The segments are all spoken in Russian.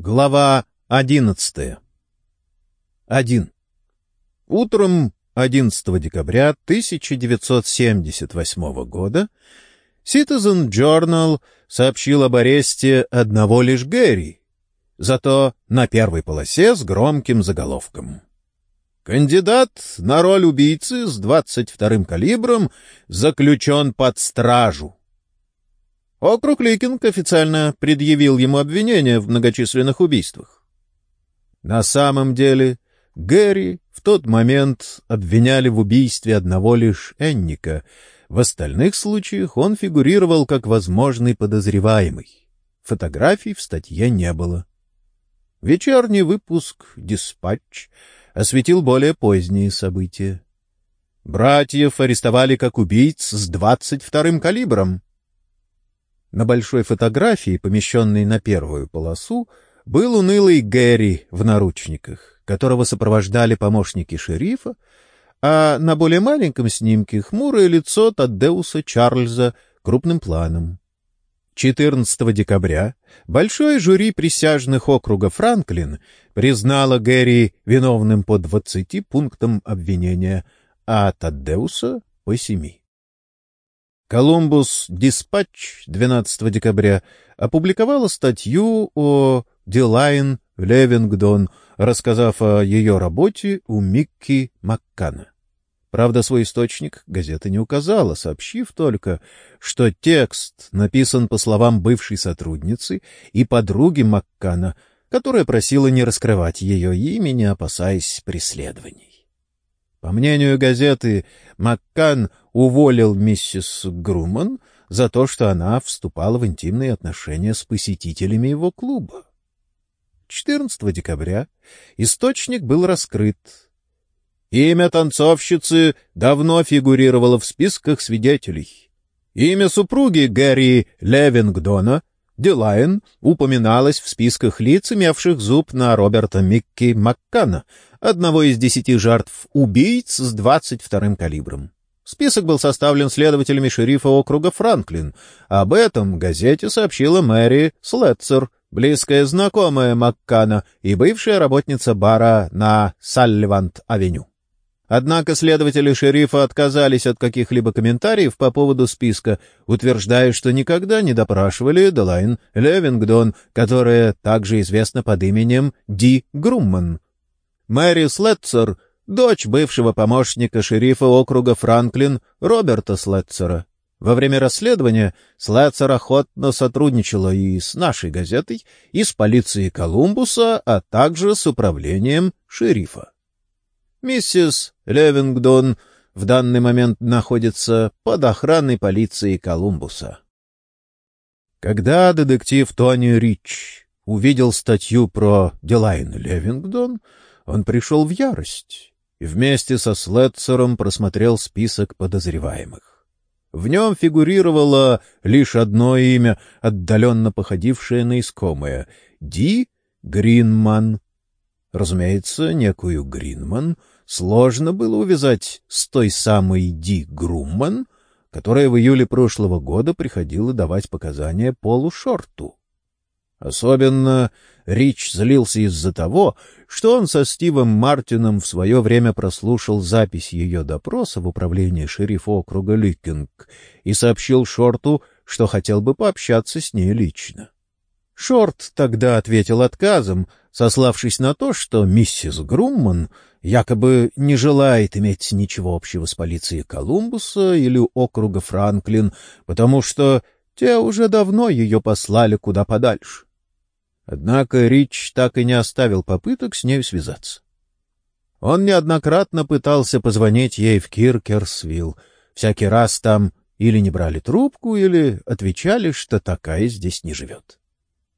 Глава одиннадцатая. Один. Утром 11 декабря 1978 года Citizen Journal сообщил об аресте одного лишь Гэри, зато на первой полосе с громким заголовком. Кандидат на роль убийцы с 22-м калибром заключен под стражу. Округ Ликинг официально предъявил ему обвинение в многочисленных убийствах. На самом деле Гэри в тот момент обвиняли в убийстве одного лишь Энника. В остальных случаях он фигурировал как возможный подозреваемый. Фотографий в статье не было. Вечерний выпуск «Диспатч» осветил более поздние события. Братьев арестовали как убийц с двадцать вторым калибром. На большой фотографии, помещенной на первую полосу, был унылый Гэри в наручниках, которого сопровождали помощники шерифа, а на более маленьком снимке хмурое лицо Таддеуса Чарльза крупным планом. 14 декабря большое жюри присяжных округа Франклин признало Гэри виновным по 20 пунктам обвинения, а Таддеуса — по семи. Колумбус Диспатч 12 декабря опубликовала статью о Дилайн Левингдон, рассказав о ее работе у Микки Маккана. Правда, свой источник газета не указала, сообщив только, что текст написан по словам бывшей сотрудницы и подруги Маккана, которая просила не раскрывать ее имени, опасаясь преследований. По мнению газеты, Маккан уволил миссис Груман за то, что она вступала в интимные отношения с посетителями его клуба. 14 декабря источник был раскрыт. Имя танцовщицы давно фигурировало в списках свидетелей. Имя супруги Гэри Левингдона, Дилайн, упоминалось в списках лиц, имевших зуб на Роберта Микки Маккана — одного из десяти жертв убийц с 22-м калибром. Список был составлен следователями шерифа округа Франклин. Об этом газете сообщила Мэри Слетцер, близкая знакомая Маккана и бывшая работница бара на Салливант-авеню. Однако следователи шерифа отказались от каких-либо комментариев по поводу списка, утверждая, что никогда не допрашивали Делайн Левингдон, которая также известна под именем Ди Грумман. Мэри Слетцер, дочь бывшего помощника шерифа округа Франклин Роберта Слетцера. Во время расследования Слетцер охотно сотрудничала и с нашей газетой, и с полицией Колумбуса, а также с управлением шерифа. Миссис Левингдон в данный момент находится под охраной полиции Колумбуса. Когда детектив Тони Рич увидел статью про Дилайн Левингдон, он пришел в ярость вместе со Слетцером просмотрел список подозреваемых. В нем фигурировало лишь одно имя, отдаленно походившее на искомое — Ди Гринман. Разумеется, некую Гринман сложно было увязать с той самой Ди Грумман, которая в июле прошлого года приходила давать показания Полу Шорту. Особенно Рич злился из-за того, что он со Стивом Мартином в свое время прослушал запись ее допроса в управлении шерифа округа Ликинг и сообщил Шорту, что хотел бы пообщаться с ней лично. Шорт тогда ответил отказом, сославшись на то, что миссис Грумман якобы не желает иметь ничего общего с полицией Колумбуса или округа Франклин, потому что те уже давно ее послали куда подальше. Однако Рич так и не оставил попыток с ней связаться. Он неоднократно пытался позвонить ей в Киркерсвилл. Всякий раз там или не брали трубку, или отвечали, что такая здесь не живет.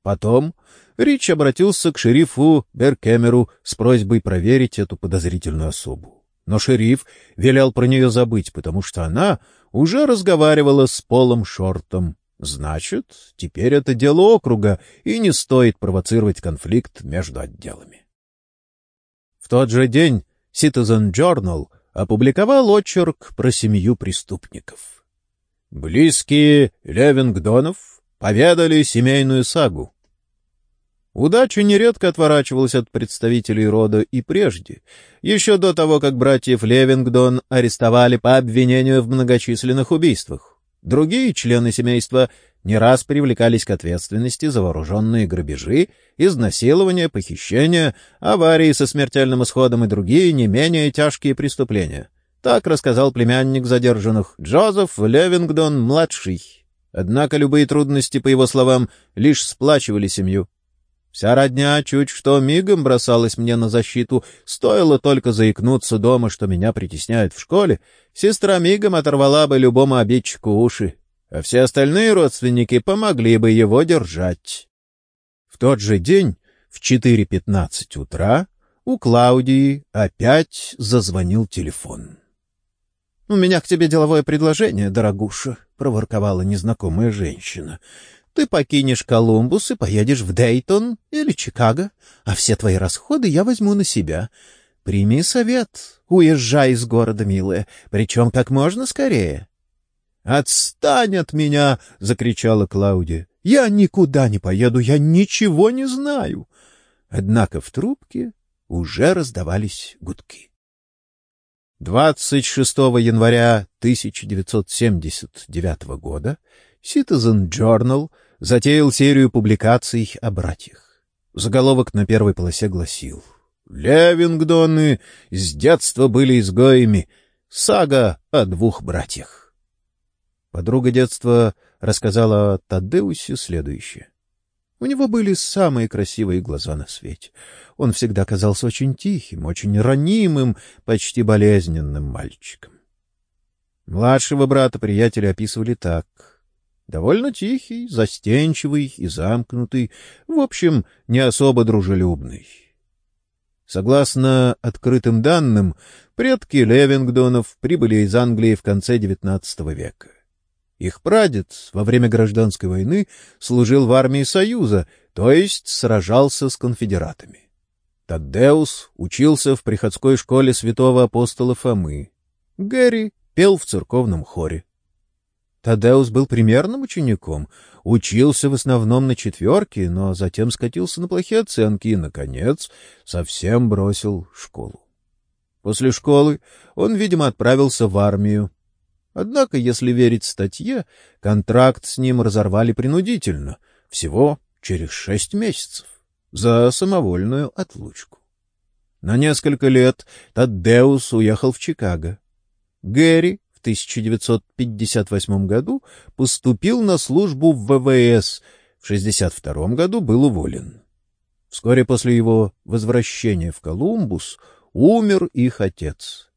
Потом Рич обратился к шерифу Беркемеру с просьбой проверить эту подозрительную особу. Но шериф велел про нее забыть, потому что она уже разговаривала с Полом Шортом, Значит, теперь это дело округа, и не стоит провоцировать конфликт между отделами. В тот же день Citizen Journal опубликовал очерк про семью преступников. Близкие Левингдонов поведали семейную сагу. Удача нередко отворачивалась от представителей рода и прежде, еще до того, как братьев Левингдон арестовали по обвинению в многочисленных убийствах. Другие члены семейства не раз привлекались к ответственности за вооруженные грабежи, изнасилования, похищения, аварии со смертельным исходом и другие не менее тяжкие преступления. Так рассказал племянник задержанных Джозеф Левингдон-младший. Однако любые трудности, по его словам, лишь сплачивали семью. Вся родня чуть что мигом бросалась мне на защиту, стоило только заикнуться дома, что меня притесняют в школе, сестра мигом оторвала бы любому обидчику уши, а все остальные родственники помогли бы его держать. В тот же день, в 4.15 утра, у Клаудии опять зазвонил телефон. — У меня к тебе деловое предложение, дорогуша, — проворковала незнакомая женщина. Ты покинешь Колумбус и поедешь в Дейтон или Чикаго, а все твои расходы я возьму на себя. Прими совет, уезжай из города, милая, причем как можно скорее. — Отстань от меня! — закричала Клаудия. — Я никуда не поеду, я ничего не знаю. Однако в трубке уже раздавались гудки. 26 января 1979 года Citizen Journal затеял серию публикаций о братьях. Заголовок на первой полосе гласил «Левингдоны с детства были изгоями. Сага о двух братьях». Подруга детства рассказала о Тадеусе следующее. У него были самые красивые глаза на свете. Он всегда казался очень тихим, очень ранимым, почти болезненным мальчиком. Младшего брата приятели описывали так — Довольно тихий, застенчивый и замкнутый, в общем, не особо дружелюбный. Согласно открытым данным, предки Левингдонов прибыли из Англии в конце XIX века. Их прадед во время гражданской войны служил в армии Союза, то есть сражался с конфедератами. Таддеус учился в приходской школе святого апостола Фомы. Гэри пел в церковном хоре. Тадеус был примерным учеником, учился в основном на четверке, но затем скатился на плохие оценки и, наконец, совсем бросил школу. После школы он, видимо, отправился в армию. Однако, если верить статье, контракт с ним разорвали принудительно, всего через шесть месяцев, за самовольную отлучку. На несколько лет Таддеус уехал в Чикаго. Гэри в 1958 году поступил на службу в ВВС, в 1962 году был уволен. Вскоре после его возвращения в Колумбус умер их отец.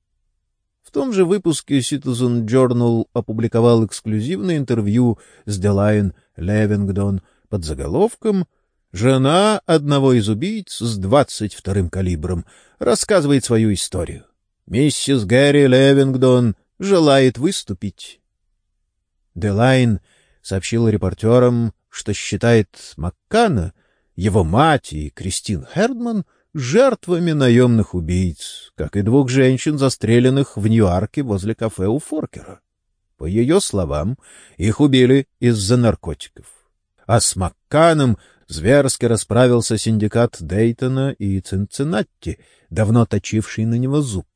В том же выпуске Citizen Journal опубликовал эксклюзивное интервью с Делайн Левингдон под заголовком «Жена одного из убийц с 22-м калибром рассказывает свою историю. Миссис Гэри Левингдон желает выступить. Делайн сообщил репортерам, что считает Маккана, его мать и Кристин Хердман жертвами наемных убийц, как и двух женщин, застреленных в Ньюарке возле кафе у Форкера. По ее словам, их убили из-за наркотиков. А с Макканом зверски расправился синдикат Дейтона и Цинциннати, давно точивший на него зуб.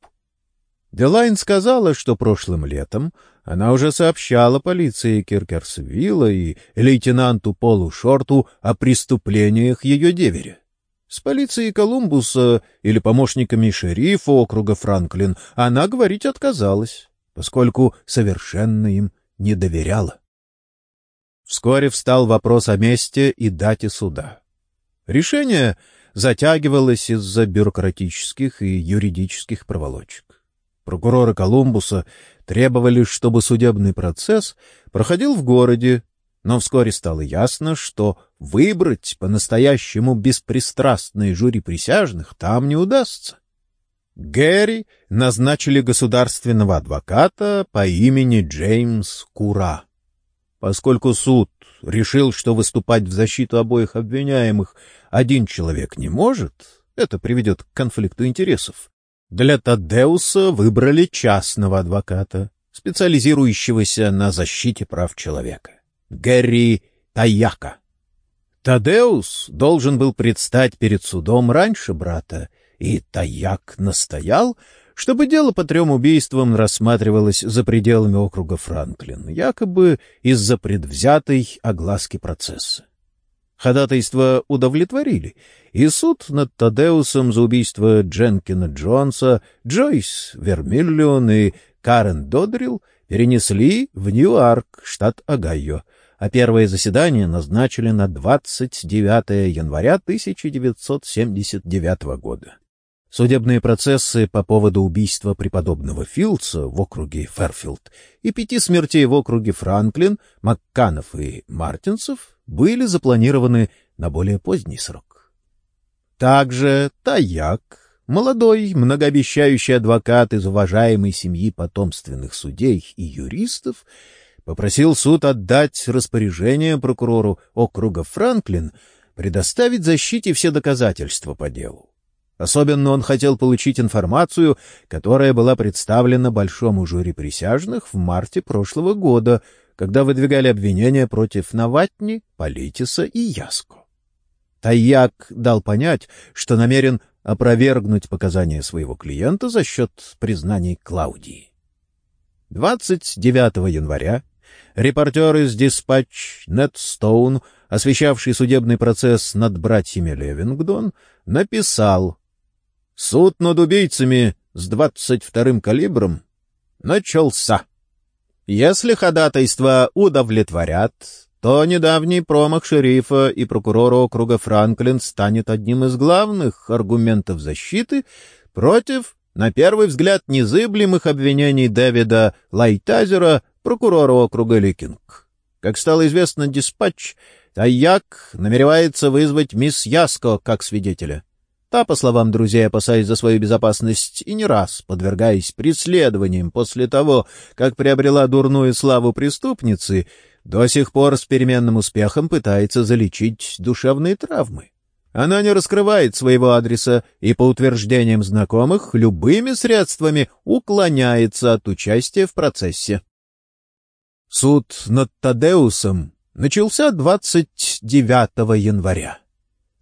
Делайн сказала, что прошлым летом она уже сообщала полиции Киркерсвилла и лейтенанту Полу Шорту о преступлениях ее деверя. С полицией Колумбуса или помощниками шерифа округа Франклин она говорить отказалась, поскольку совершенно им не доверяла. Вскоре встал вопрос о месте и дате суда. Решение затягивалось из-за бюрократических и юридических проволочек. Прокуроры Колумбуса требовали, чтобы судебный процесс проходил в городе, но вскоре стало ясно, что выбрать по-настоящему беспристрастные жюри присяжных там не удастся. Гэри назначили государственного адвоката по имени Джеймс Кура. Поскольку суд решил, что выступать в защиту обоих обвиняемых один человек не может, это приведет к конфликту интересов, для Таддеуса выбрали частного адвоката, специализирующегося на защите прав человека — Гэри Таяка. Тадеус должен был предстать перед судом раньше брата, и Таяк настоял, чтобы дело по трем убийствам рассматривалось за пределами округа Франклин, якобы из-за предвзятой огласки процесса. Ходатайство удовлетворили, и суд над Тадеусом за убийство Дженкина Джонса, Джойс Вермиллион и Карен Додрил перенесли в Ньюарк, штат Огайо, а первое заседание назначили на 29 января 1979 года. Судебные процессы по поводу убийства преподобного Филдса в округе Ферфилд и пяти смертей в округе Франклин, Макканов и Мартинсов были запланированы на более поздний срок. Также Таяк, молодой, многообещающий адвокат из уважаемой семьи потомственных судей и юристов, попросил суд отдать распоряжение прокурору округа Франклин предоставить защите все доказательства по делу. Особенно он хотел получить информацию, которая была представлена большому жюри присяжных в марте прошлого года, когда выдвигали обвинения против Наватни, Политиса и Яско. Тайяк дал понять, что намерен опровергнуть показания своего клиента за счет признаний Клаудии. 29 января репортер из «Диспатч» Нед Стоун, освещавший судебный процесс над братьями Левингдон, написал Суд над убийцами с двадцать вторым калибром начался. Если ходатайства удовлетворят, то недавний промах шерифа и прокурора округа Франклин станет одним из главных аргументов защиты против, на первый взгляд, незыблемых обвинений Дэвида Лайтазера, прокурора округа Ликинг. Как стало известно диспатч, Тайяк намеревается вызвать мисс Яско как свидетеля. Та, по словам друзей, опасаясь за свою безопасность и не раз подвергаясь преследованиям после того, как приобрела дурную славу преступницы, до сих пор с переменным успехом пытается залечить душевные травмы. Она не раскрывает своего адреса и, по утверждениям знакомых, любыми средствами уклоняется от участия в процессе. Суд над Тадеусом начался 29 января.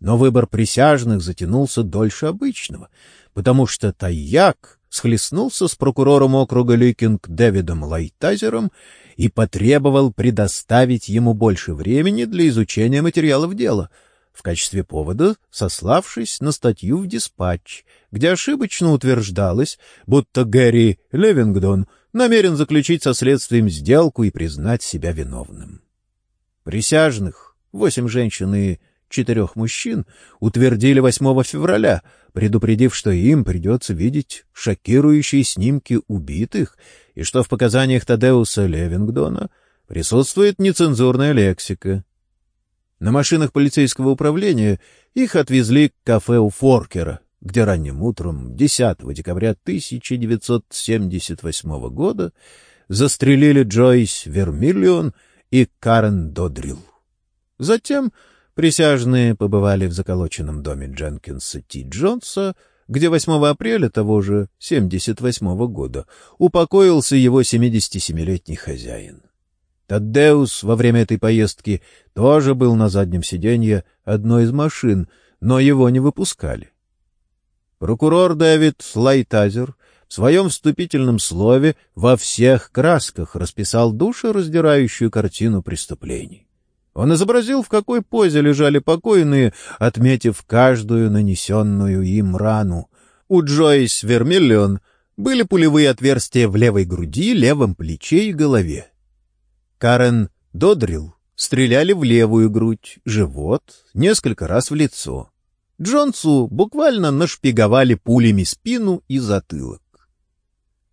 Но выбор присяжных затянулся дольше обычного, потому что Тайяк схлестнулся с прокурором округа Ликинг Дэвидом Лайтазером и потребовал предоставить ему больше времени для изучения материалов дела, в качестве повода сославшись на статью в «Диспатч», где ошибочно утверждалось, будто Гэри Левингдон намерен заключить со следствием сделку и признать себя виновным. Присяжных, восемь женщин и четырех мужчин утвердили 8 февраля, предупредив, что им придется видеть шокирующие снимки убитых и что в показаниях Тадеуса Левингдона присутствует нецензурная лексика. На машинах полицейского управления их отвезли к кафе у Форкера, где ранним утром 10 декабря 1978 года застрелили Джойс Вермиллион и Карен Додрил. Затем Присяжные побывали в заколоченном доме Дженкинса Ти Джонса, где 8 апреля того же 78 года упокоился его 77-летний хозяин. Таддеус во время этой поездки тоже был на заднем сиденье одной из машин, но его не выпускали. Прокурор Дэвид Лайтазер в своем вступительном слове во всех красках расписал душераздирающую картину преступлений. Он изобразил, в какой позе лежали покойные, отметив каждую нанесенную им рану. У Джойс Вермиллион были пулевые отверстия в левой груди, левом плече и голове. Карен Додрил стреляли в левую грудь, живот, несколько раз в лицо. Джонсу буквально нашпиговали пулями спину и затылок.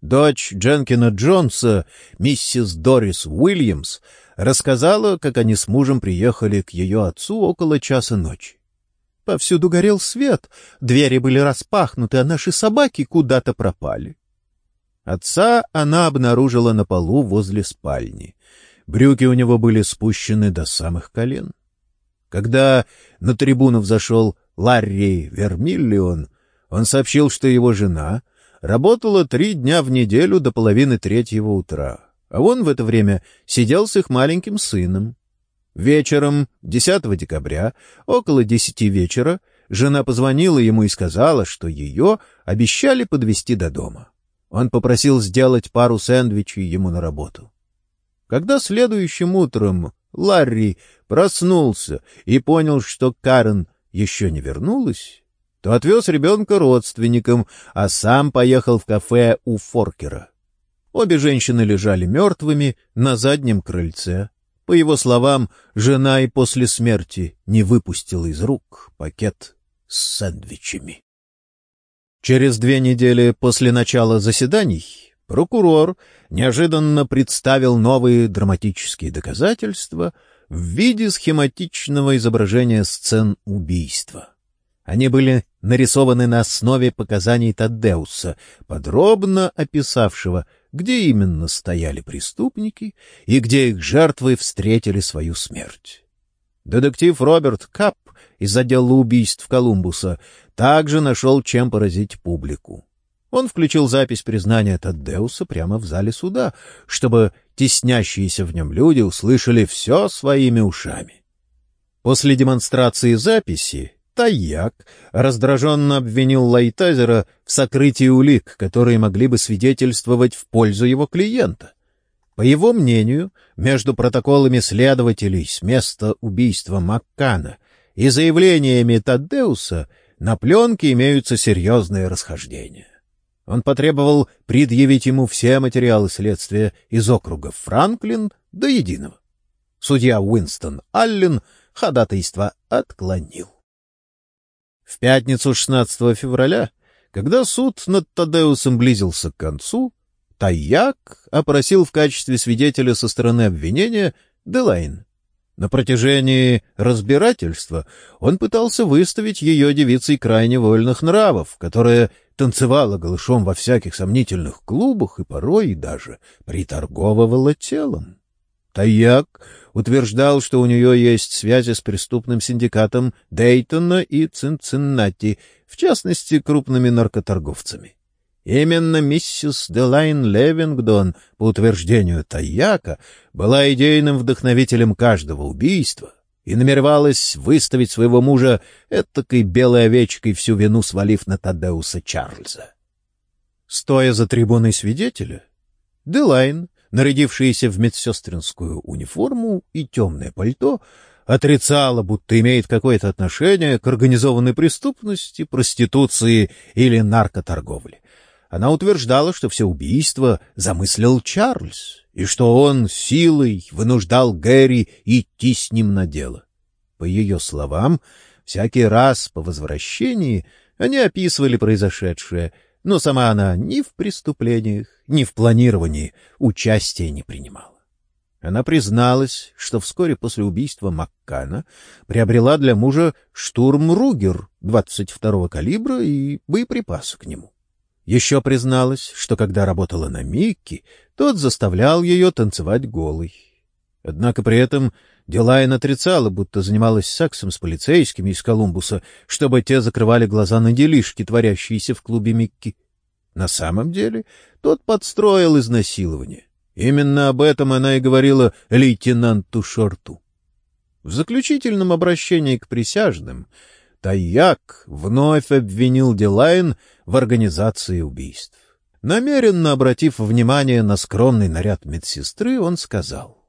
Дочь Дженкина Джонса, миссис Дорис Уильямс, рассказала, как они с мужем приехали к ее отцу около часа ночи. Повсюду горел свет, двери были распахнуты, а наши собаки куда-то пропали. Отца она обнаружила на полу возле спальни. Брюки у него были спущены до самых колен. Когда на трибуну взошел Ларри Вермиллион, он сообщил, что его жена работала три дня в неделю до половины третьего утра а он в это время сидел с их маленьким сыном. Вечером 10 декабря, около 10 вечера, жена позвонила ему и сказала, что ее обещали подвезти до дома. Он попросил сделать пару сэндвичей ему на работу. Когда следующим утром Ларри проснулся и понял, что Карен еще не вернулась, то отвез ребенка родственникам, а сам поехал в кафе у Форкера. Обе женщины лежали мертвыми на заднем крыльце. По его словам, жена и после смерти не выпустила из рук пакет с сэндвичами. Через две недели после начала заседаний прокурор неожиданно представил новые драматические доказательства в виде схематичного изображения сцен убийства. Они были нарисованы на основе показаний Таддеуса, подробно описавшего, где именно стояли преступники и где их жертвы встретили свою смерть. Детектив Роберт Капп из отдела убийств Колумбуса также нашел чем поразить публику. Он включил запись признания Таддеуса прямо в зале суда, чтобы теснящиеся в нем люди услышали все своими ушами. После демонстрации записи Таяк раздраженно обвинил Лайтазера в сокрытии улик, которые могли бы свидетельствовать в пользу его клиента. По его мнению, между протоколами следователей с места убийства Маккана и заявлениями Таддеуса на пленке имеются серьезные расхождения. Он потребовал предъявить ему все материалы следствия из округа Франклин до единого. Судья Уинстон Аллен ходатайство отклонил. В пятницу 16 февраля, когда суд над Тадеусом близился к концу, Таяк опросил в качестве свидетеля со стороны обвинения Делайн. На протяжении разбирательства он пытался выставить ее девицей крайне вольных нравов, которая танцевала голышом во всяких сомнительных клубах и порой даже приторговывала телом. Таяк утверждал, что у нее есть связи с преступным синдикатом Дейтона и Цинциннати, в частности, крупными наркоторговцами. Именно миссис Делайн Левингдон, по утверждению Таяка, была идейным вдохновителем каждого убийства и намеревалась выставить своего мужа этакой белой овечкой, всю вину свалив на Тадеуса Чарльза. Стоя за трибуной свидетеля, Делайн, нарядившаяся в медсестринскую униформу и темное пальто, отрицала, будто имеет какое-то отношение к организованной преступности, проституции или наркоторговле. Она утверждала, что все убийства замыслил Чарльз, и что он силой вынуждал Гэри идти с ним на дело. По ее словам, всякий раз по возвращении они описывали произошедшее, но сама она ни в преступлениях, ни в планировании участия не принимала. Она призналась, что вскоре после убийства Маккана приобрела для мужа штурм Ругер 22-го калибра и боеприпасы к нему. Еще призналась, что когда работала на Микки, тот заставлял ее танцевать голой. Однако при этом Дилайн отрицала, будто занималась сексом с полицейскими из Колумбуса, чтобы те закрывали глаза на делишки, творящиеся в клубе Микки. На самом деле тот подстроил изнасилование. Именно об этом она и говорила лейтенанту Шорту. В заключительном обращении к присяжным Таяк вновь обвинил Дилайн в организации убийств. Намеренно обратив внимание на скромный наряд медсестры, он сказал. —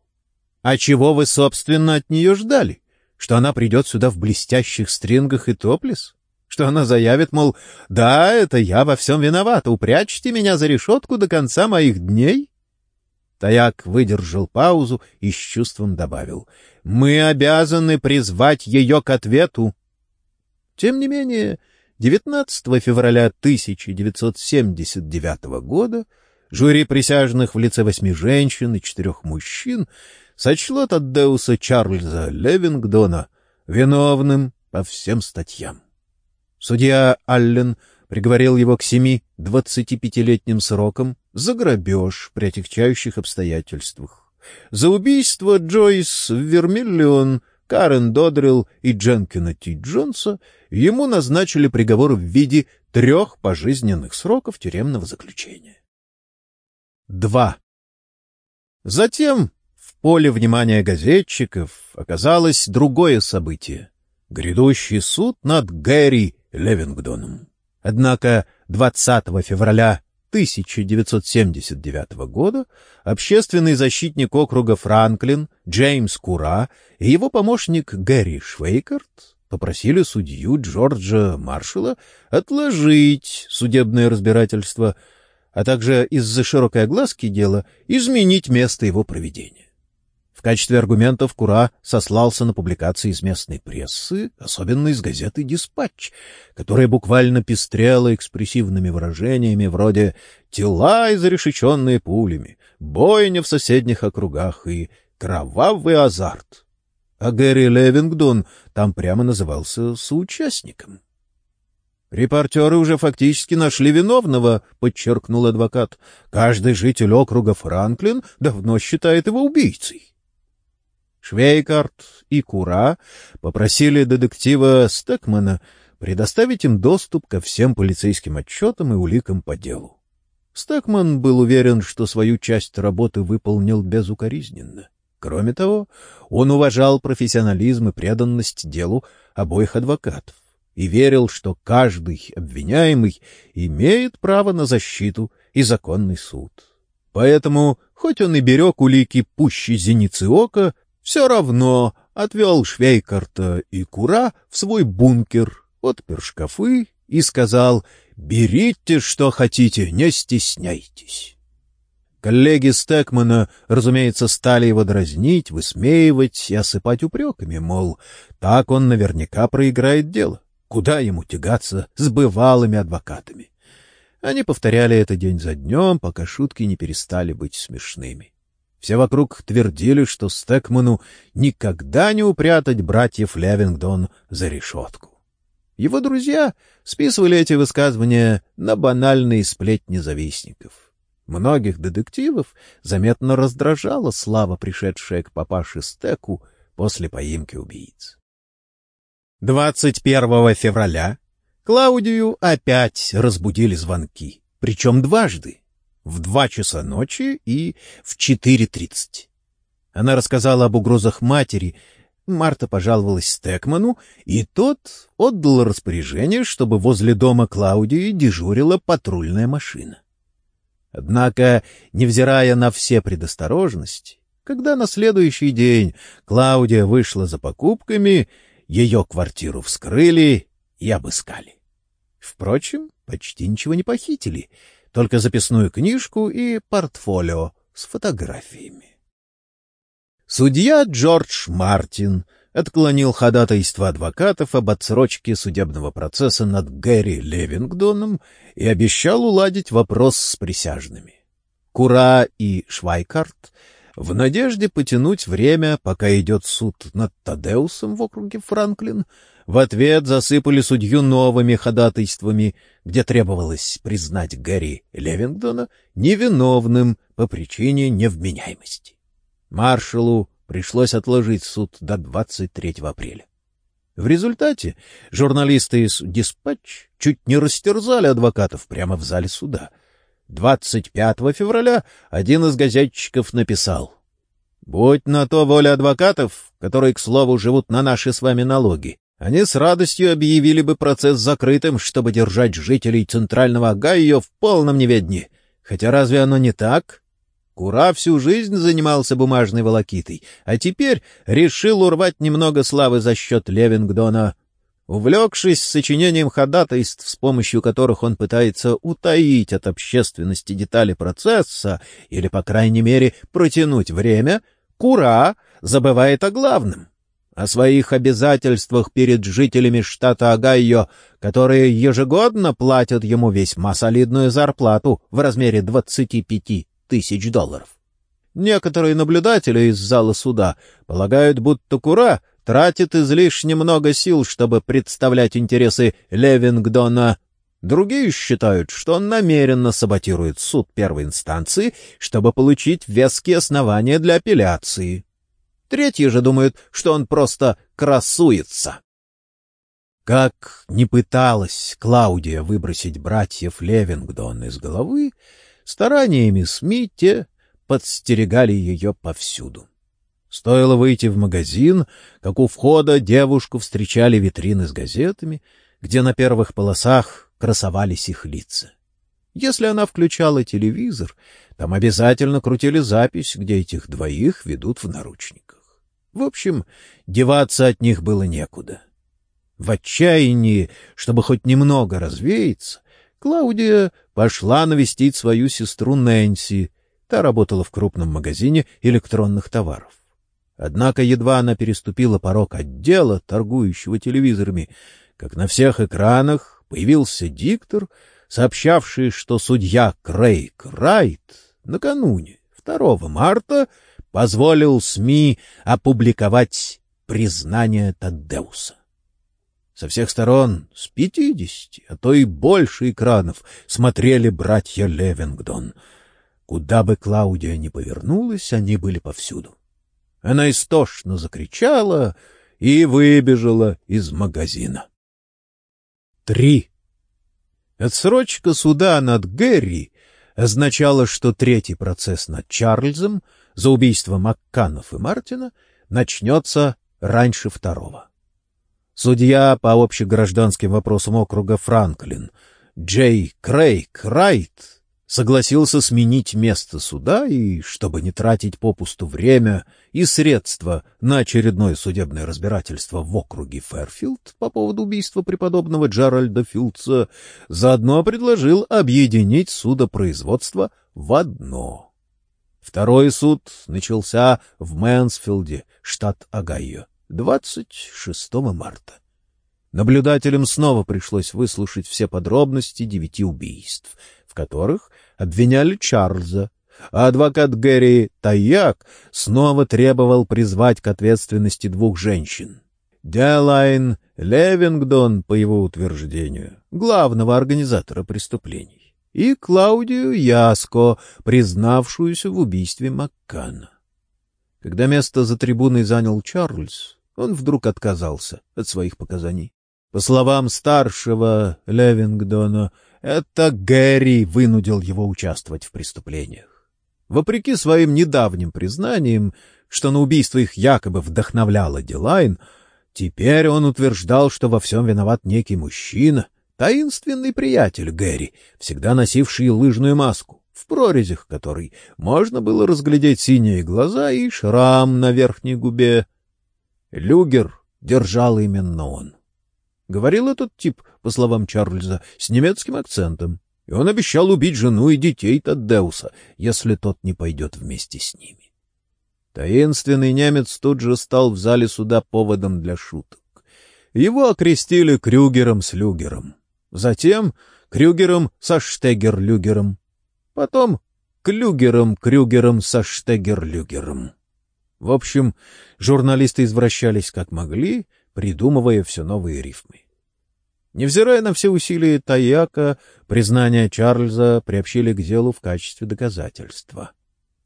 А чего вы, собственно, от нее ждали? Что она придет сюда в блестящих стрингах и топлес? Что она заявит, мол, «Да, это я во всем виновата, упрячьте меня за решетку до конца моих дней?» Таяк выдержал паузу и с чувством добавил. «Мы обязаны призвать ее к ответу. Тем не менее, 19 февраля 1979 года жюри присяжных в лице восьми женщин и четырех мужчин сочло Таддеуса Чарльза Левингдона виновным по всем статьям. Судья Аллен приговорил его к семи двадцатипятилетним срокам за грабеж при отягчающих обстоятельствах, за убийство Джойс Вермиллион — Карен Додрилл и Дженкина Ти Джонса ему назначили приговор в виде трех пожизненных сроков тюремного заключения. 2. Затем, поле внимания газетчиков оказалось другое событие — грядущий суд над Гэри Левингдоном. Однако 20 февраля 1979 года общественный защитник округа Франклин Джеймс Кура и его помощник Гэри Швейкарт попросили судью Джорджа Маршалла отложить судебное разбирательство, а также из-за широкой огласки дела изменить место его проведения. Качестве аргументов Кура сослался на публикации из местной прессы, особенно из газеты «Диспатч», которая буквально пестрела экспрессивными выражениями вроде «тела, изрешеченные пулями», «бойня в соседних округах» и «кровавый азарт». А Гэри Левингдон там прямо назывался соучастником. «Репортеры уже фактически нашли виновного», — подчеркнул адвокат. «Каждый житель округа Франклин давно считает его убийцей». Швейкарт и Кура попросили детектива Стекмана предоставить им доступ ко всем полицейским отчетам и уликам по делу. Стекман был уверен, что свою часть работы выполнил безукоризненно. Кроме того, он уважал профессионализм и преданность делу обоих адвокатов и верил, что каждый обвиняемый имеет право на защиту и законный суд. Поэтому, хоть он и берег улики пуще зеницы ока, все равно отвел Швейкарта и Кура в свой бункер, отпер шкафы и сказал «Берите, что хотите, не стесняйтесь». Коллеги Стекмана, разумеется, стали его дразнить, высмеивать и осыпать упреками, мол, так он наверняка проиграет дело. Куда ему тягаться с бывалыми адвокатами? Они повторяли это день за днем, пока шутки не перестали быть смешными. Все вокруг твердили, что Стекману никогда не упрятать братьев Левингдон за решетку. Его друзья списывали эти высказывания на банальные сплетни завистников. Многих детективов заметно раздражала слава, пришедшая к папаше Стеку после поимки убийц. 21 февраля Клаудию опять разбудили звонки, причем дважды в два часа ночи и в четыре тридцать. Она рассказала об угрозах матери. Марта пожаловалась Стекману, и тот отдал распоряжение, чтобы возле дома Клаудии дежурила патрульная машина. Однако, невзирая на все предосторожности, когда на следующий день Клаудия вышла за покупками, ее квартиру вскрыли и обыскали. Впрочем, почти ничего не похитили — только записную книжку и портфолио с фотографиями. Судья Джордж Мартин отклонил ходатайство адвокатов об отсрочке судебного процесса над Гэри Левингдоном и обещал уладить вопрос с присяжными. Кура и Швайкарт в надежде потянуть время, пока идет суд над Тадеусом в округе Франклин, в ответ засыпали судью новыми ходатайствами, где требовалось признать Гэри Левингдона невиновным по причине невменяемости. Маршалу пришлось отложить суд до 23 апреля. В результате журналисты из «Диспатч» чуть не растерзали адвокатов прямо в зале суда. 25 февраля один из газетчиков написал «Будь на то воля адвокатов, которые, к слову, живут на наши с вами налоги, они с радостью объявили бы процесс закрытым, чтобы держать жителей Центрального Огайо в полном неведении. Хотя разве оно не так? Кура всю жизнь занимался бумажной волокитой, а теперь решил урвать немного славы за счет Левингдона. Увлекшись сочинением ходатайств, с помощью которых он пытается утаить от общественности детали процесса или, по крайней мере, протянуть время, Кура забывает о главном — о своих обязательствах перед жителями штата Огайо, которые ежегодно платят ему весьма солидную зарплату в размере 25 тысяч долларов. Некоторые наблюдатели из зала суда полагают, будто Кура тратит излишне много сил, чтобы представлять интересы Левингдона. Другие считают, что он намеренно саботирует суд первой инстанции, чтобы получить веские основания для апелляции. Третьи же думают, что он просто красуется. Как не пыталась Клаудия выбросить братьев Левингдон из головы, стараниями СМИ те подстерегали ее повсюду. Стоило выйти в магазин, как у входа девушку встречали витрины с газетами, где на первых полосах красовались их лица. Если она включала телевизор, там обязательно крутили запись, где этих двоих ведут в наручниках. В общем, деваться от них было некуда. В отчаянии, чтобы хоть немного развеяться, Клаудия пошла навестить свою сестру Нэнси. Та работала в крупном магазине электронных товаров. Однако едва она переступила порог отдела, торгующего телевизорами, как на всех экранах появился диктор, сообщавший, что судья Крейг Райт накануне, 2 марта, позволил СМИ опубликовать признание Таддеуса. Со всех сторон, с пятидесяти, а то и больше экранов, смотрели братья Левингдон. Куда бы Клаудия ни повернулась, они были повсюду. Она истошно закричала и выбежала из магазина. Три. Отсрочка суда над Гэри означала, что третий процесс над Чарльзом за убийство Макканов и Мартина начнется раньше второго. Судья по общегражданским вопросам округа Франклин Джей Крейг Райт согласился сменить место суда и, чтобы не тратить попусту время и средства на очередное судебное разбирательство в округе Фэрфилд по поводу убийства преподобного Джеральда Филдса, заодно предложил объединить судопроизводство в одно. Второй суд начался в Мэнсфилде, штат Огайо, 26 марта. Наблюдателям снова пришлось выслушать все подробности девяти убийств, в которых обвиняли Чарльза, а адвокат Гэри Таяк снова требовал призвать к ответственности двух женщин. Делайн Левингдон, по его утверждению, главного организатора преступлений, и Клаудию Яско, признавшуюся в убийстве Маккана. Когда место за трибуной занял Чарльз, он вдруг отказался от своих показаний. По словам старшего Левингдона, это Гэри вынудил его участвовать в преступлениях. Вопреки своим недавним признаниям, что на убийство их якобы вдохновляла Дилайн, теперь он утверждал, что во всем виноват некий мужчина, таинственный приятель Гэри, всегда носивший лыжную маску, в прорезях которой можно было разглядеть синие глаза и шрам на верхней губе. Люгер держал именно он. Говорил этот тип, по словам Чарльза, с немецким акцентом, и он обещал убить жену и детей Таддеуса, если тот не пойдет вместе с ними. Таинственный немец тут же стал в зале суда поводом для шуток. Его окрестили Крюгером с Люгером, затем Крюгером со Штегер-Люгером, потом Клюгером-Крюгером со Штегер-Люгером. В общем, журналисты извращались как могли, придумывая все новые рифмы. Невзирая на все усилия Таяка, признание Чарльза приобщили к делу в качестве доказательства.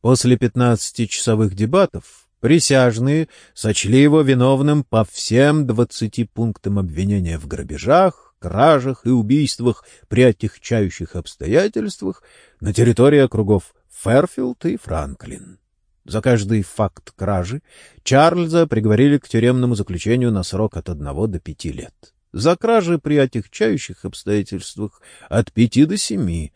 После пятнадцатичасовых дебатов присяжные сочли его виновным по всем двадцати пунктам обвинения в грабежах, кражах и убийствах при отягчающих обстоятельствах на территории округов Ферфилд и Франклин. За каждый факт кражи Чарльза приговорили к тюремному заключению на срок от одного до пяти лет. За кражи при отягчающих обстоятельствах от пяти до семи.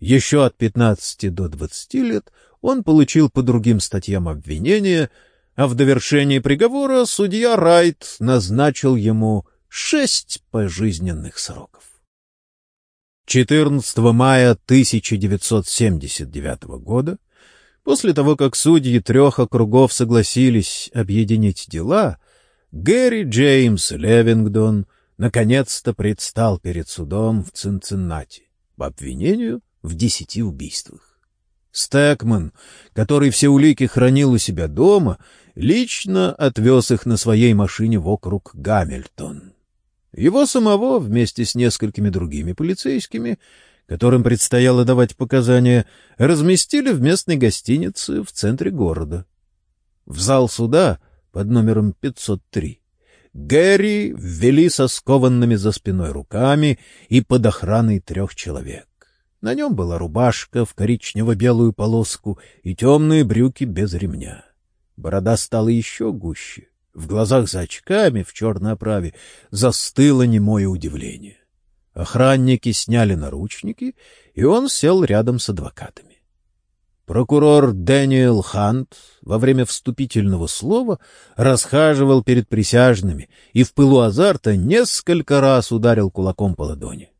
Еще от пятнадцати до двадцати лет он получил по другим статьям обвинения, а в довершении приговора судья Райт назначил ему шесть пожизненных сроков. 14 мая 1979 года После того, как судьи трех округов согласились объединить дела, Гэри Джеймс Левингдон наконец-то предстал перед судом в Цинциннати по обвинению в десяти убийствах. Стэкман, который все улики хранил у себя дома, лично отвез их на своей машине в округ Гамильтон. Его самого вместе с несколькими другими полицейскими которым предстояло давать показания, разместили в местной гостинице в центре города. В зал суда под номером 503 Гэри ввели со скованными за спиной руками и под охраной трех человек. На нем была рубашка в коричнево-белую полоску и темные брюки без ремня. Борода стала еще гуще. В глазах за очками в черной оправе застыло немое удивление. Охранники сняли наручники, и он сел рядом с адвокатами. Прокурор Дэниел Хант во время вступительного слова расхаживал перед присяжными и в пылу азарта несколько раз ударил кулаком по ладони.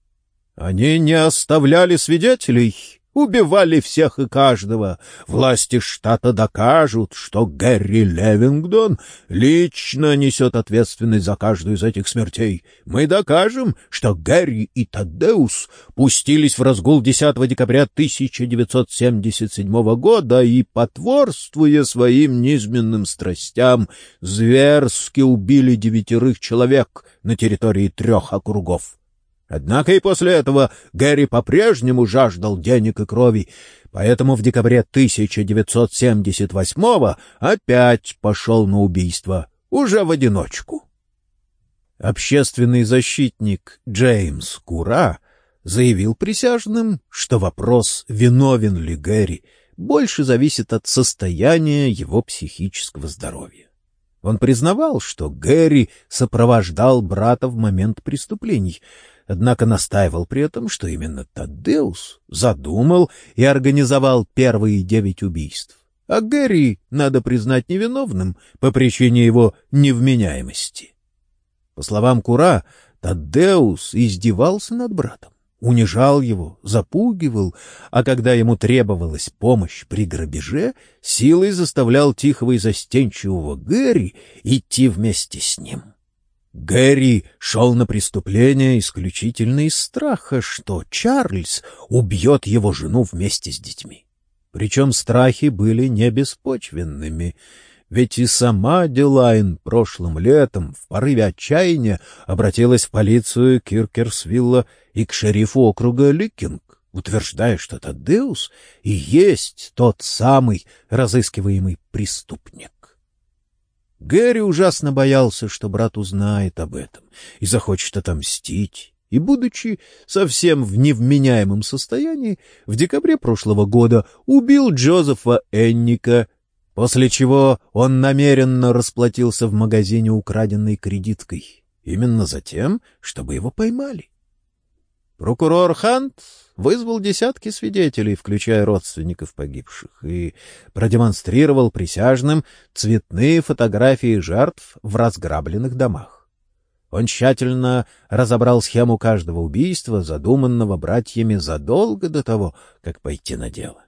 Они не оставляли свидетелей, Убивали всех и каждого. Власти штата докажут, что Гэри Левингдон лично несет ответственность за каждую из этих смертей. Мы докажем, что Гэри и Тадеус пустились в разгул 10 декабря 1977 года и, потворствуя своим низменным страстям, зверски убили девятерых человек на территории трех округов. Однако и после этого Гэри по-прежнему жаждал денег и крови, поэтому в декабре 1978-го опять пошел на убийство, уже в одиночку. Общественный защитник Джеймс Кура заявил присяжным, что вопрос, виновен ли Гэри, больше зависит от состояния его психического здоровья. Он признавал, что Гэри сопровождал брата в момент преступлений — однако настаивал при этом, что именно Таддеус задумал и организовал первые девять убийств, а Гэри надо признать невиновным по причине его невменяемости. По словам Кура, Таддеус издевался над братом, унижал его, запугивал, а когда ему требовалась помощь при грабеже, силой заставлял тихого и застенчивого Гэри идти вместе с ним. Гэри шел на преступление исключительно из страха, что Чарльз убьет его жену вместе с детьми. Причем страхи были не беспочвенными, ведь и сама Дилайн прошлым летом в порыве отчаяния обратилась в полицию Киркерсвилла и к шерифу округа Ликинг, утверждая, что Тадеус и есть тот самый разыскиваемый преступник. Гэри ужасно боялся, что брат узнает об этом и захочет отомстить, и, будучи совсем в невменяемом состоянии, в декабре прошлого года убил Джозефа Энника, после чего он намеренно расплатился в магазине украденной кредиткой, именно за тем, чтобы его поймали. Прокурор Хант вызвал десятки свидетелей, включая родственников погибших, и продемонстрировал присяжным цветные фотографии жертв в разграбленных домах. Он тщательно разобрал схему каждого убийства, задуманного братьями задолго до того, как пойти на дело.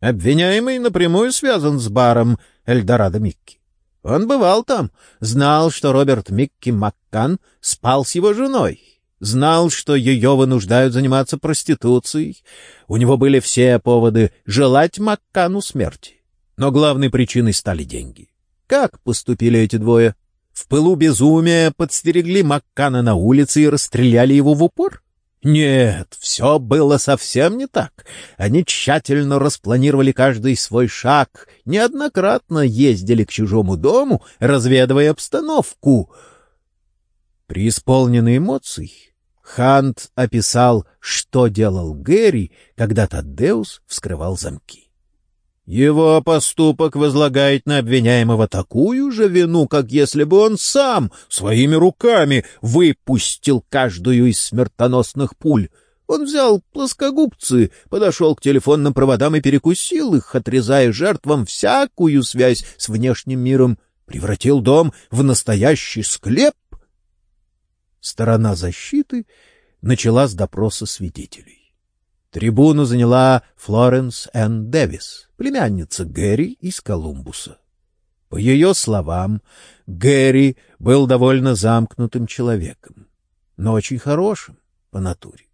Обвиняемый напрямую связан с баром Эльдорадо Микки. Он бывал там, знал, что Роберт Микки Маккан спал с его женой, знал, что ее вынуждают заниматься проституцией. У него были все поводы желать Маккану смерти. Но главной причиной стали деньги. Как поступили эти двое? В пылу безумия подстерегли Маккана на улице и расстреляли его в упор? Нет, все было совсем не так. Они тщательно распланировали каждый свой шаг, неоднократно ездили к чужому дому, разведывая обстановку. Преисполненный эмоций, Хант описал, что делал Гэри, когда Таддеус вскрывал замки. Его поступок возлагает на обвиняемого такую же вину, как если бы он сам своими руками выпустил каждую из смертоносных пуль. Он взял плоскогубцы, подошел к телефонным проводам и перекусил их, отрезая жертвам всякую связь с внешним миром, превратил дом в настоящий склеп Сторона защиты начала с допроса свидетелей. Трибуну заняла Флоренс Энн Дэвис, племянница Гэри из Колумбуса. По ее словам, Гэри был довольно замкнутым человеком, но очень хорошим по натуре.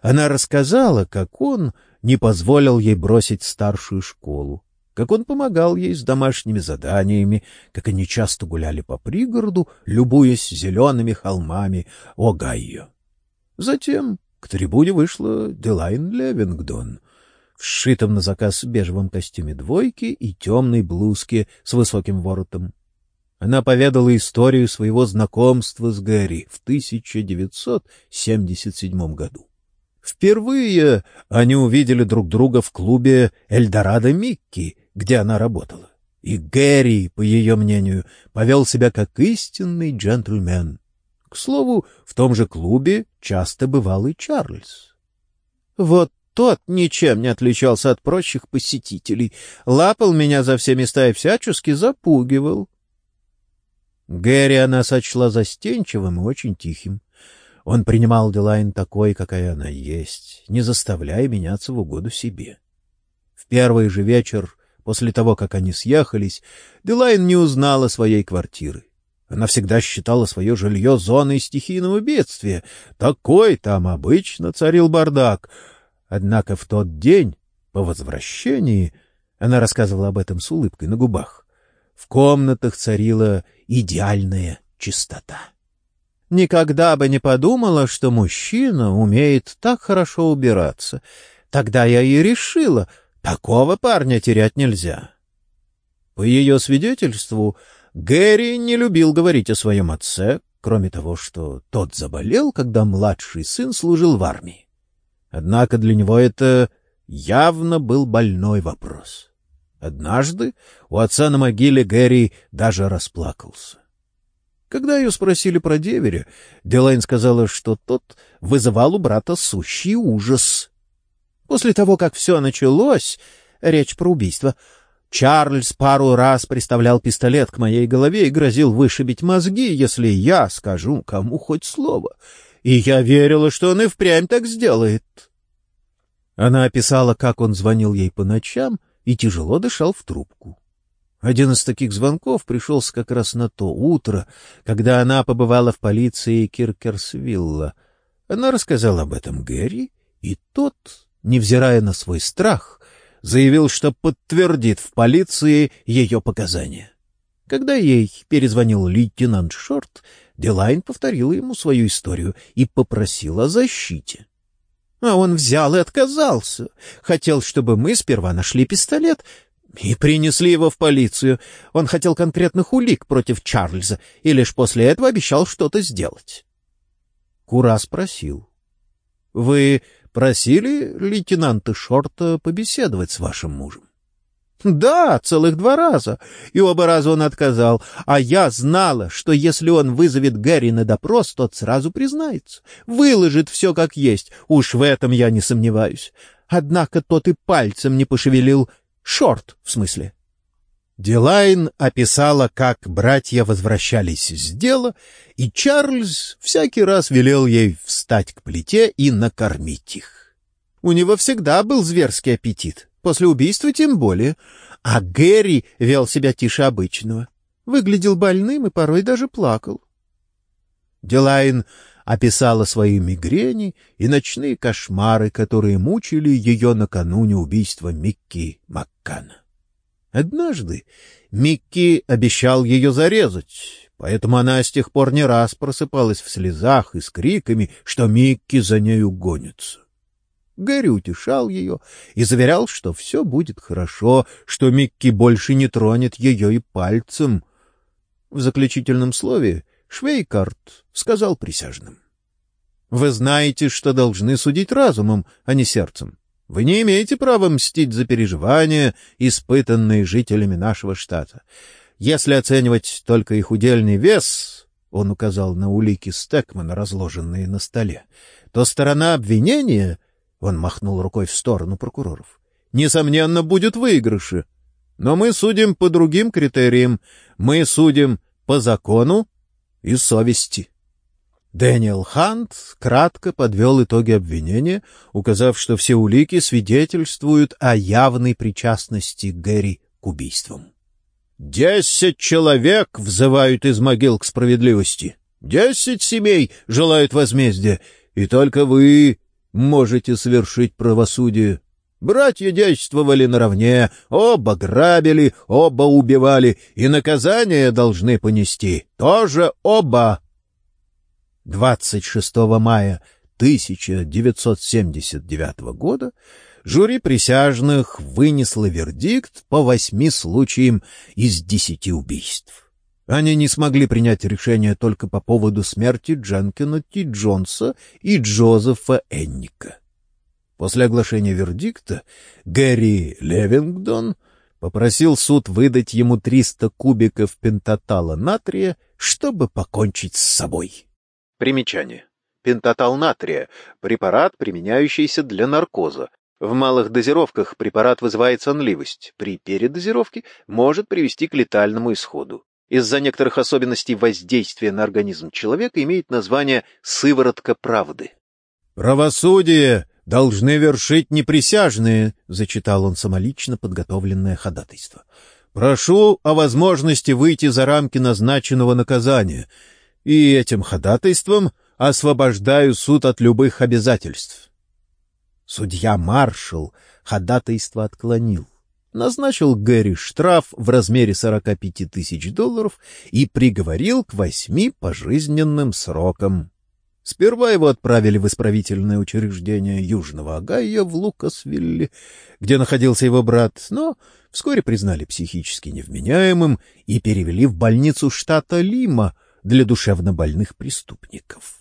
Она рассказала, как он не позволил ей бросить старшую школу, как он помогал ей с домашними заданиями, как они часто гуляли по пригороду, любуясь зелеными холмами Огайо. Затем к трибуне вышла Делайн Левингдон в сшитом на заказ бежевом костюме двойки и темной блузке с высоким воротом. Она поведала историю своего знакомства с Гэри в 1977 году. Впервые они увидели друг друга в клубе «Эльдорадо Микки», где она работала. И Гэри, по ее мнению, повел себя как истинный джентльмен. К слову, в том же клубе часто бывал и Чарльз. Вот тот ничем не отличался от прочих посетителей, лапал меня за все места и всячески запугивал. Гэри она сочла застенчивым и очень тихим. Он принимал Делайн такой, какая она есть, не заставляя меняться в угоду себе. В первый же вечер, после того, как они съехались, Делайн не узнала своей квартиры. Она всегда считала свое жилье зоной стихийного бедствия. Такой там обычно царил бардак. Однако в тот день, по возвращении, она рассказывала об этом с улыбкой на губах, в комнатах царила идеальная чистота. Никогда бы не подумала, что мужчина умеет так хорошо убираться. Тогда я и решила, такого парня терять нельзя. По ее свидетельству, Гэри не любил говорить о своем отце, кроме того, что тот заболел, когда младший сын служил в армии. Однако для него это явно был больной вопрос. Однажды у отца на могиле Гэри даже расплакался. Когда ее спросили про деверя, Делайн сказала, что тот вызывал у брата сущий ужас. После того, как все началось, речь про убийство — Чарльз пару раз приставлял пистолет к моей голове и грозил вышибить мозги, если я скажу кому хоть слово. И я верила, что он и впрямь так сделает. Она описала, как он звонил ей по ночам и тяжело дышал в трубку. Один из таких звонков пришелся как раз на то утро, когда она побывала в полиции Киркерсвилла. Она рассказала об этом Гэри, и тот, невзирая на свой страх, заявил, что подтвердит в полиции ее показания. Когда ей перезвонил лейтенант Шорт, Делайн повторила ему свою историю и попросил о защите. А он взял и отказался. Хотел, чтобы мы сперва нашли пистолет и принесли его в полицию. Он хотел конкретных улик против Чарльза и лишь после этого обещал что-то сделать. Кура спросил. — Вы просили лейтенанта Шорта побеседовать с вашим мужем? — Да, целых два раза. И оба раза он отказал. А я знала, что если он вызовет Гэри на допрос, тот сразу признается. Выложит все как есть. Уж в этом я не сомневаюсь. Однако тот и пальцем не пошевелил. Шорт, в смысле. Дилайн описала, как братья возвращались с дела, и Чарльз всякий раз велел ей встать к плите и накормить их. У него всегда был зверский аппетит, после убийства тем более, а Гэри вел себя тише обычного. Выглядел больным и порой даже плакал. Дилайн описала свои мигрени и ночные кошмары, которые мучили ее накануне убийства Микки Маккана. Однажды Микки обещал ее зарезать, поэтому она с тех пор не раз просыпалась в слезах и с криками, что Микки за нею гонится. Гэри утешал ее и заверял, что все будет хорошо, что Микки больше не тронет ее и пальцем. В заключительном слове Швейкарт сказал присяжным. — Вы знаете, что должны судить разумом, а не сердцем. Вы не имеете права мстить за переживания, испытанные жителями нашего штата. Если оценивать только их удельный вес, — он указал на улики Стекмана, разложенные на столе, — то сторона обвинения, — он махнул рукой в сторону прокуроров, — несомненно, будет выигрыше. Но мы судим по другим критериям. Мы судим по закону и совести. Дэниел Хант кратко подвел итоги обвинения, указав, что все улики свидетельствуют о явной причастности Гэри к убийствам. «Десять человек взывают из могил к справедливости. Десять семей желают возмездия, и только вы можете совершить правосудие. Братья действовали наравне, оба грабили, оба убивали, и наказание должны понести тоже оба». 26 мая 1979 года жюри присяжных вынесло вердикт по восьми случаям из десяти убийств. Они не смогли принять решение только по поводу смерти Дженкина Ти Джонса и Джозефа Энника. После оглашения вердикта Гэри Левингдон попросил суд выдать ему 300 кубиков пентатала натрия, чтобы покончить с собой. Примечание. Пентатал натрия – препарат, применяющийся для наркоза. В малых дозировках препарат вызывает сонливость, при передозировке может привести к летальному исходу. Из-за некоторых особенностей воздействия на организм человека имеет название «сыворотка правды». «Правосудие должны вершить неприсяжные», — зачитал он самолично подготовленное ходатайство. «Прошу о возможности выйти за рамки назначенного наказания, и этим ходатайством освобождаю суд от любых обязательств». Судья Маршал ходатайство отклонил, назначил Гэри штраф в размере 45 тысяч долларов и приговорил к восьми пожизненным срокам. Сперва его отправили в исправительное учреждение Южного Огайо в Лукасвилле, где находился его брат, но вскоре признали психически невменяемым и перевели в больницу штата Лима для душевнобольных преступников.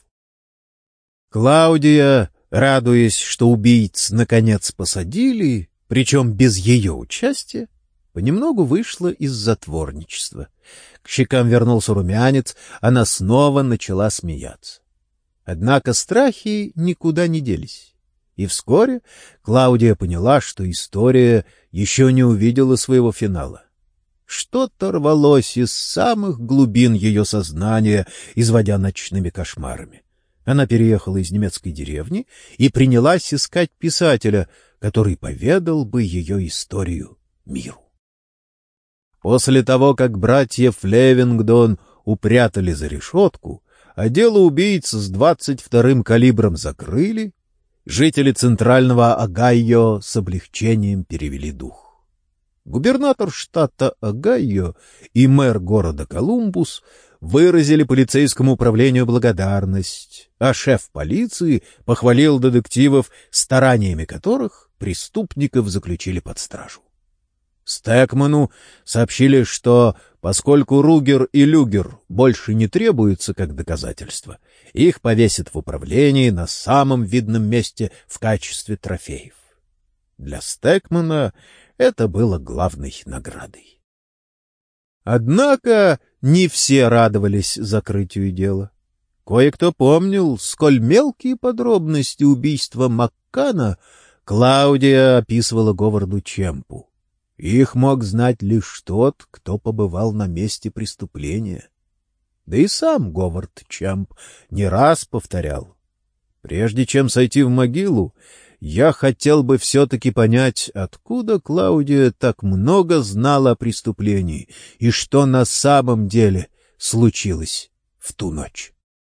Клаудия, радуясь, что убийц наконец посадили, причем без ее участия, понемногу вышла из затворничества. К щекам вернулся румянец, она снова начала смеяться. Однако страхи никуда не делись. И вскоре Клаудия поняла, что история еще не увидела своего финала. Что-то рвалось из самых глубин ее сознания, изводя ночными кошмарами. Она переехала из немецкой деревни и принялась искать писателя, который поведал бы ее историю миру. После того, как братьев Левингдон упрятали за решетку, а дело убийц с двадцать вторым калибром закрыли, жители центрального Огайо с облегчением перевели дух. Губернатор штата Огайо и мэр города Колумбус выразили полицейскому управлению благодарность, а шеф полиции похвалил детективов, стараниями которых преступников заключили под стражу. Стекману сообщили, что поскольку Ругер и Люгер больше не требуются как доказательства, их повесят в управлении на самом видном месте в качестве трофеев. Для Стекмана это было главной наградой. Однако не все радовались закрытию дела. Кое-кто помнил, сколь мелкие подробности убийства Маккана Клаудия описывала Говарду Чемпу. Их мог знать лишь тот, кто побывал на месте преступления. Да и сам Говард Чамп не раз повторял. Прежде чем сойти в могилу, я хотел бы все-таки понять, откуда Клаудия так много знала о преступлении и что на самом деле случилось в ту ночь.